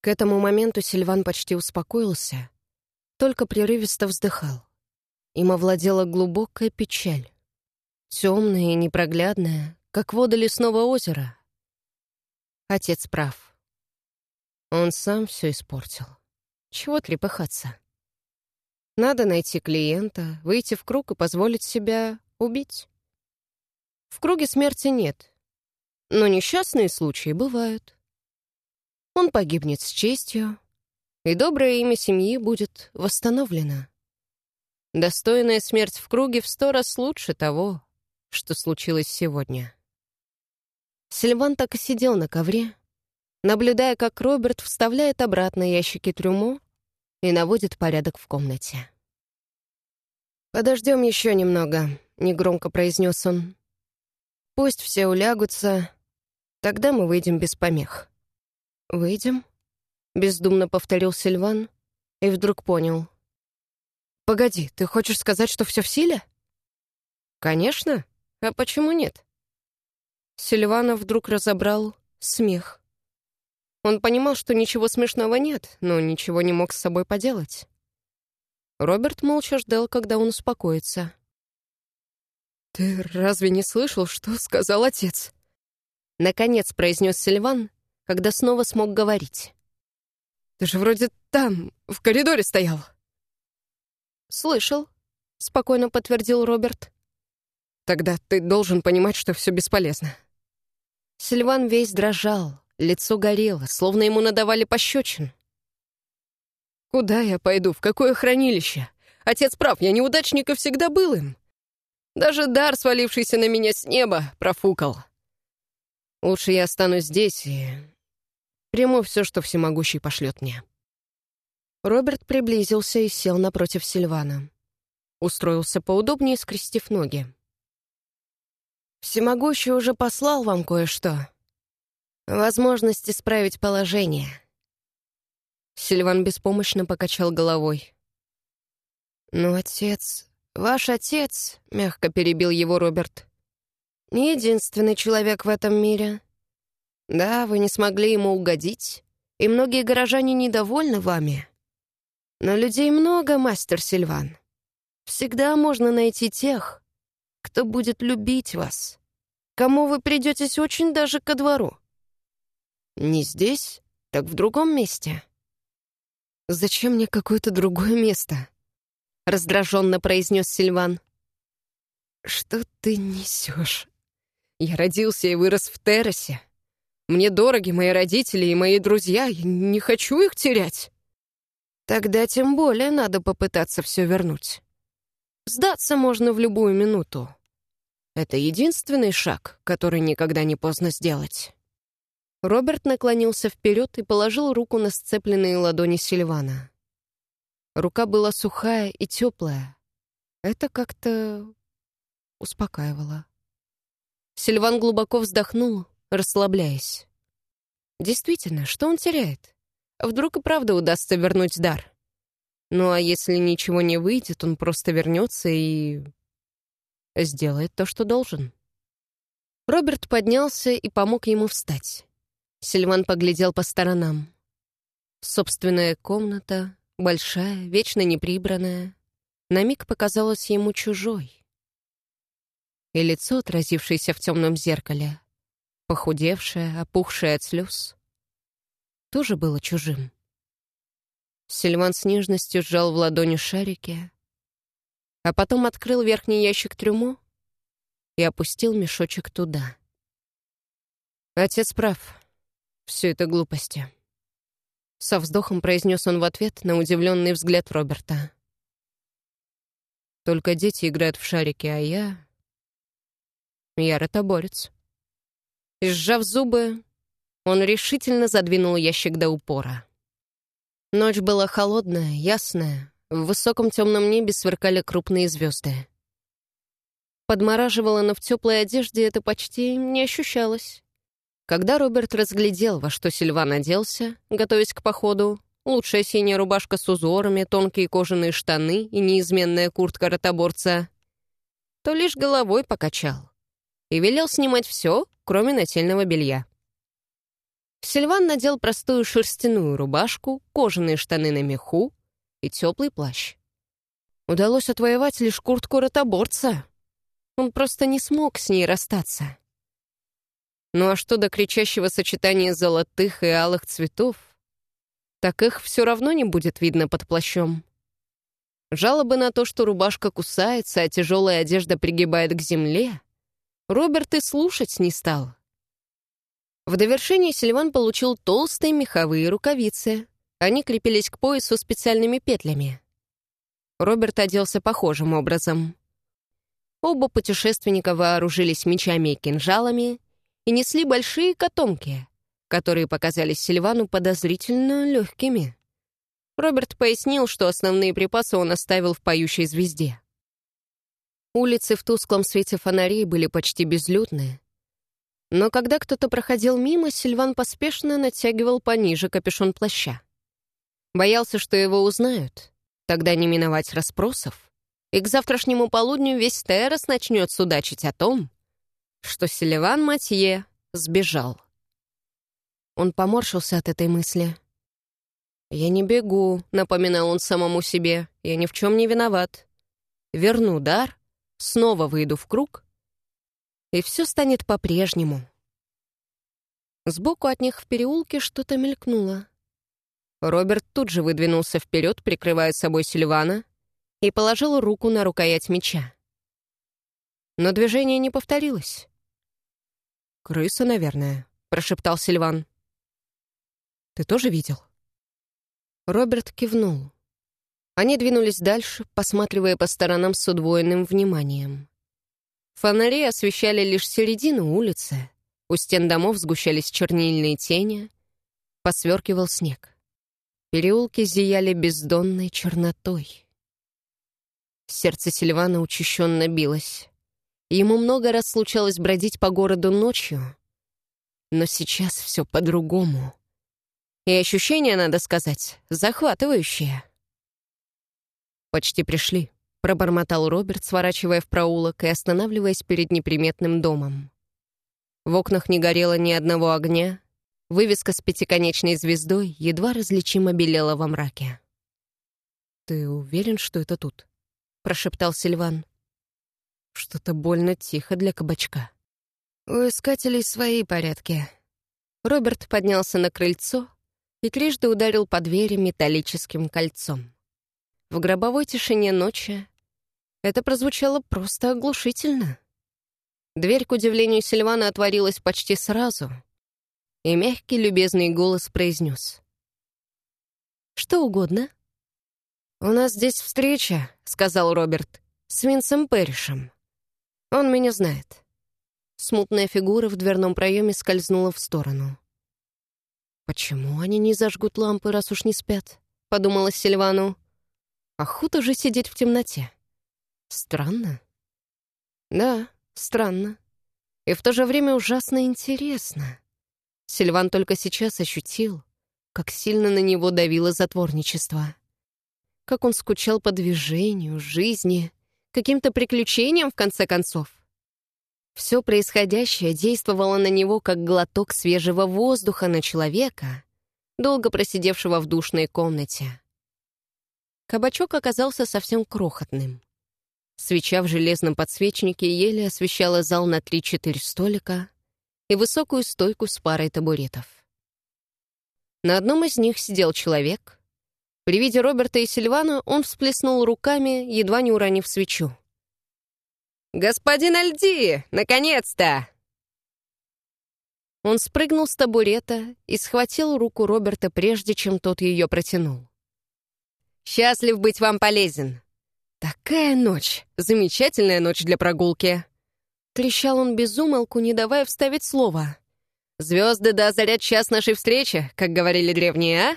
К этому моменту Сильван почти успокоился, только прерывисто вздыхал. Им овладела глубокая печаль, темная и непроглядная, как вода лесного озера. Отец прав. Он сам все испортил. Чего трепыхаться? Надо найти клиента, выйти в круг и позволить себя убить. В круге смерти нет, но несчастные случаи бывают. Он погибнет с честью, и доброе имя семьи будет восстановлено. Достойная смерть в круге в сто раз лучше того, что случилось сегодня. Сильван так и сидел на ковре, наблюдая, как Роберт вставляет обратно ящики трюмо и наводит порядок в комнате. «Подождем еще немного», — негромко произнес он. «Пусть все улягутся, тогда мы выйдем без помех». «Выйдем?» — бездумно повторил Сильван и вдруг понял. «Погоди, ты хочешь сказать, что все в силе?» «Конечно. А почему нет?» Сильвана вдруг разобрал смех. Он понимал, что ничего смешного нет, но ничего не мог с собой поделать. Роберт молча ждал, когда он успокоится. «Ты разве не слышал, что сказал отец?» Наконец произнес Сильван, когда снова смог говорить. «Ты же вроде там, в коридоре стоял». «Слышал», — спокойно подтвердил Роберт. «Тогда ты должен понимать, что все бесполезно». Сильван весь дрожал, Лицо горело, словно ему надавали пощечин. «Куда я пойду? В какое хранилище? Отец прав, я неудачник и всегда был им. Даже дар, свалившийся на меня с неба, профукал. Лучше я останусь здесь и приму все, что всемогущий пошлет мне». Роберт приблизился и сел напротив Сильвана. Устроился поудобнее, скрестив ноги. «Всемогущий уже послал вам кое-что», возможность исправить положение. Сильван беспомощно покачал головой. «Ну, отец, ваш отец», — мягко перебил его Роберт, — «не единственный человек в этом мире. Да, вы не смогли ему угодить, и многие горожане недовольны вами. Но людей много, мастер Сильван. Всегда можно найти тех, кто будет любить вас, кому вы придетесь очень даже ко двору. Не здесь, так в другом месте. «Зачем мне какое-то другое место?» — раздраженно произнес Сильван. «Что ты несешь? Я родился и вырос в террасе. Мне дороги мои родители и мои друзья, я не хочу их терять». Тогда тем более надо попытаться все вернуть. Сдаться можно в любую минуту. Это единственный шаг, который никогда не поздно сделать. Роберт наклонился вперед и положил руку на сцепленные ладони Сильвана. Рука была сухая и теплая. Это как-то успокаивало. Сильван глубоко вздохнул, расслабляясь. Действительно, что он теряет? Вдруг и правда удастся вернуть дар? Ну а если ничего не выйдет, он просто вернется и... сделает то, что должен. Роберт поднялся и помог ему встать. Сильван поглядел по сторонам. Собственная комната, большая, вечно неприбранная, на миг показалась ему чужой. И лицо, отразившееся в темном зеркале, похудевшее, опухшее от слез, тоже было чужим. Сильван с нежностью сжал в ладони шарики, а потом открыл верхний ящик трюмо и опустил мешочек туда. Отец прав. Все это глупости. Со вздохом произнес он в ответ на удивленный взгляд Роберта. Только дети играют в шарики, а я... Я ротоборец. И сжав зубы, он решительно задвинул ящик до упора. Ночь была холодная, ясная. В высоком темном небе сверкали крупные звезды. Подмораживало, но в теплой одежде это почти не ощущалось. Когда Роберт разглядел, во что Сильван оделся, готовясь к походу, лучшая синяя рубашка с узорами, тонкие кожаные штаны и неизменная куртка ротоборца, то лишь головой покачал и велел снимать все, кроме нательного белья. Сильван надел простую шерстяную рубашку, кожаные штаны на меху и теплый плащ. Удалось отвоевать лишь куртку ротоборца. Он просто не смог с ней расстаться. Ну а что до кричащего сочетания золотых и алых цветов? Так их все равно не будет видно под плащом. Жалобы на то, что рубашка кусается, а тяжелая одежда пригибает к земле, Роберт и слушать не стал. В довершение Сильван получил толстые меховые рукавицы. Они крепились к поясу специальными петлями. Роберт оделся похожим образом. Оба путешественника вооружились мечами и кинжалами и несли большие котомки, которые показались Сильвану подозрительно легкими. Роберт пояснил, что основные припасы он оставил в поющей звезде. Улицы в тусклом свете фонарей были почти безлюдные. Но когда кто-то проходил мимо, Сильван поспешно натягивал пониже капюшон плаща. Боялся, что его узнают. Тогда не миновать расспросов. И к завтрашнему полудню весь Террас начнет судачить о том, что Селиван Матье сбежал. Он поморщился от этой мысли. «Я не бегу», — напоминал он самому себе. «Я ни в чем не виноват. Верну дар, снова выйду в круг, и все станет по-прежнему. Сбоку от них в переулке что-то мелькнуло. Роберт тут же выдвинулся вперед, прикрывая собой Сильвана, и положил руку на рукоять меча. Но движение не повторилось. «Крыса, наверное», — прошептал Сильван. «Ты тоже видел?» Роберт кивнул. Они двинулись дальше, посматривая по сторонам с удвоенным вниманием. Фонари освещали лишь середину улицы, у стен домов сгущались чернильные тени, посверкивал снег. Переулки зияли бездонной чернотой. Сердце Сильвана учащенно билось. Ему много раз случалось бродить по городу ночью, но сейчас все по-другому. И ощущения, надо сказать, захватывающие. «Почти пришли», — пробормотал Роберт, сворачивая в проулок и останавливаясь перед неприметным домом. В окнах не горело ни одного огня, вывеска с пятиконечной звездой едва различимо белела во мраке. «Ты уверен, что это тут?» — прошептал Сильван. «Что-то больно тихо для кабачка». «У искателей свои порядки». Роберт поднялся на крыльцо и трижды ударил по двери металлическим кольцом. В гробовой тишине ночи это прозвучало просто оглушительно. Дверь, к удивлению Сильвана, отворилась почти сразу, и мягкий любезный голос произнес. «Что угодно?» «У нас здесь встреча», — сказал Роберт, — «с Винсом Перришем. Он меня знает». Смутная фигура в дверном проеме скользнула в сторону. «Почему они не зажгут лампы, раз уж не спят?» — подумала Сильвану. Охота же сидеть в темноте. Странно. Да, странно. И в то же время ужасно интересно. Сильван только сейчас ощутил, как сильно на него давило затворничество. Как он скучал по движению, жизни, каким-то приключениям, в конце концов. Все происходящее действовало на него, как глоток свежего воздуха на человека, долго просидевшего в душной комнате. Кабачок оказался совсем крохотным. Свеча в железном подсвечнике еле освещала зал на три-четыре столика и высокую стойку с парой табуретов. На одном из них сидел человек. При виде Роберта и Сильвана он всплеснул руками, едва не уронив свечу. «Господин Альди, наконец-то!» Он спрыгнул с табурета и схватил руку Роберта, прежде чем тот ее протянул. «Счастлив быть вам полезен. Такая ночь! Замечательная ночь для прогулки!» Трещал он без умолку, не давая вставить слово. «Звезды да озарят час нашей встречи, как говорили древние, а?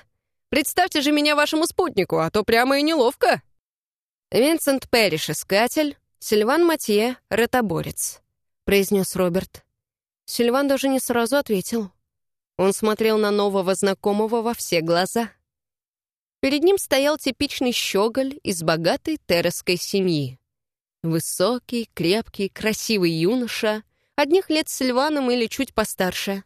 Представьте же меня вашему спутнику, а то прямо и неловко!» «Винсент Перриш, искатель, Сильван Матье, ротоборец», — произнес Роберт. Сильван даже не сразу ответил. Он смотрел на нового знакомого во все глаза. Перед ним стоял типичный щеголь из богатой террасской семьи. Высокий, крепкий, красивый юноша, одних лет с Сильваном или чуть постарше.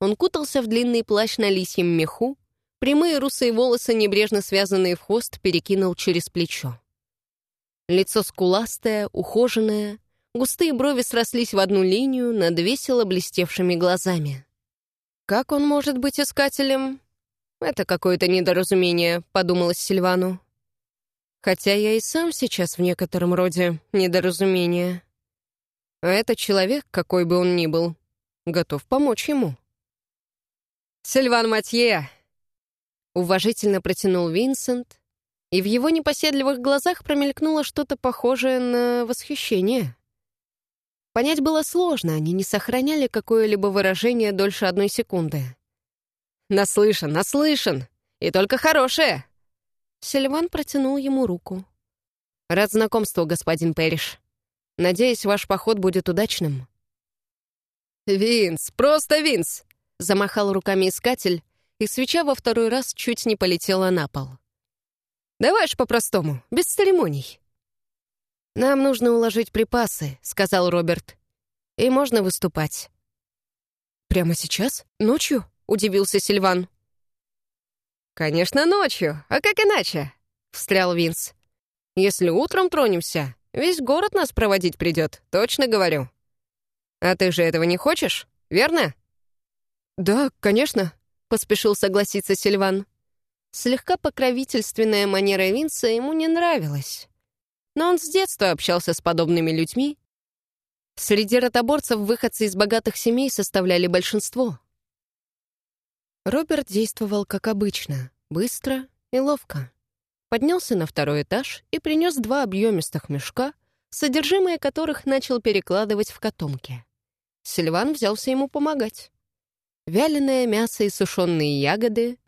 Он кутался в длинный плащ на лисьем меху, прямые русые волосы, небрежно связанные в хвост, перекинул через плечо. Лицо скуластое, ухоженное, густые брови срослись в одну линию над весело блестевшими глазами. «Как он может быть искателем?» «Это какое-то недоразумение», — подумалось Сильвану. Хотя я и сам сейчас в некотором роде недоразумение. А этот человек, какой бы он ни был, готов помочь ему. «Сильван Матье!» Уважительно протянул Винсент, и в его непоседливых глазах промелькнуло что-то похожее на восхищение. Понять было сложно, они не сохраняли какое-либо выражение дольше одной секунды. «Наслышан, наслышан! И только хорошее!» Сильван протянул ему руку. «Рад знакомству, господин Перриш. Надеюсь, ваш поход будет удачным». «Винс, просто Винс!» — замахал руками искатель, и свеча во второй раз чуть не полетела на пол. Давай ж по-простому, без церемоний». «Нам нужно уложить припасы», — сказал Роберт. «И можно выступать». «Прямо сейчас? Ночью?» — удивился Сильван. «Конечно, ночью. А как иначе?» — встрял Винс. «Если утром тронемся, весь город нас проводить придет, точно говорю. А ты же этого не хочешь, верно?» «Да, конечно», — поспешил согласиться Сильван. Слегка покровительственная манера Винса ему не нравилась. Но он с детства общался с подобными людьми. Среди ротоборцев выходцы из богатых семей составляли большинство. Роберт действовал как обычно, быстро и ловко. Поднялся на второй этаж и принес два объемистых мешка, содержимое которых начал перекладывать в котомки. Сильван взялся ему помогать. Вяленое мясо и сушеные ягоды,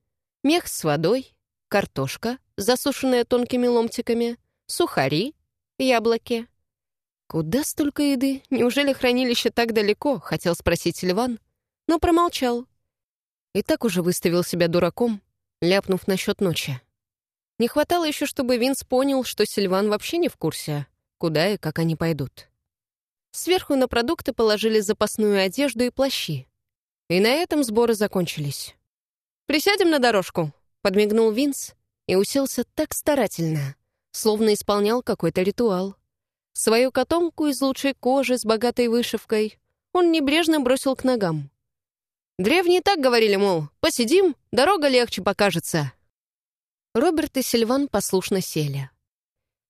мех с водой, картошка, засушенная тонкими ломтиками, сухари, яблоки. «Куда столько еды? Неужели хранилище так далеко?» — хотел спросить Сильван, но промолчал. И так уже выставил себя дураком, ляпнув насчет ночи. Не хватало еще, чтобы Винс понял, что Сильван вообще не в курсе, куда и как они пойдут. Сверху на продукты положили запасную одежду и плащи. И на этом сборы закончились. «Присядем на дорожку», — подмигнул Винс и уселся так старательно, словно исполнял какой-то ритуал. Свою котомку из лучшей кожи с богатой вышивкой он небрежно бросил к ногам. Древние так говорили, мол, посидим, дорога легче покажется. Роберт и Сильван послушно сели.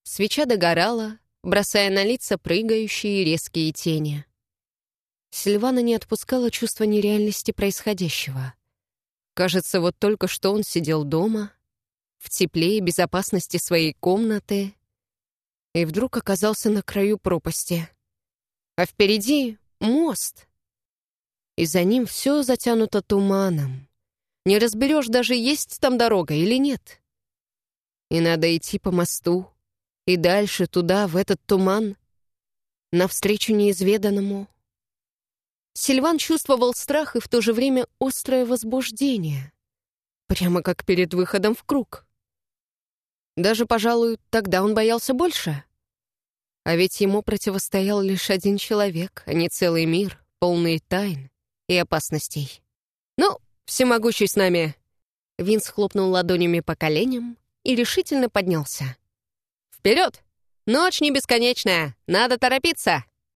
Свеча догорала, бросая на лица прыгающие резкие тени. Сильвана не отпускала чувство нереальности происходящего. Кажется, вот только что он сидел дома, в тепле и безопасности своей комнаты, и вдруг оказался на краю пропасти. А впереди мост. И за ним все затянуто туманом. Не разберешь даже, есть там дорога или нет. И надо идти по мосту, и дальше туда, в этот туман, навстречу неизведанному. Сильван чувствовал страх и в то же время острое возбуждение. Прямо как перед выходом в круг. Даже, пожалуй, тогда он боялся больше. А ведь ему противостоял лишь один человек, а не целый мир, полный тайн и опасностей. «Ну, всемогущий с нами!» Винс хлопнул ладонями по коленям и решительно поднялся. «Вперед! Ночь не бесконечная, надо торопиться!»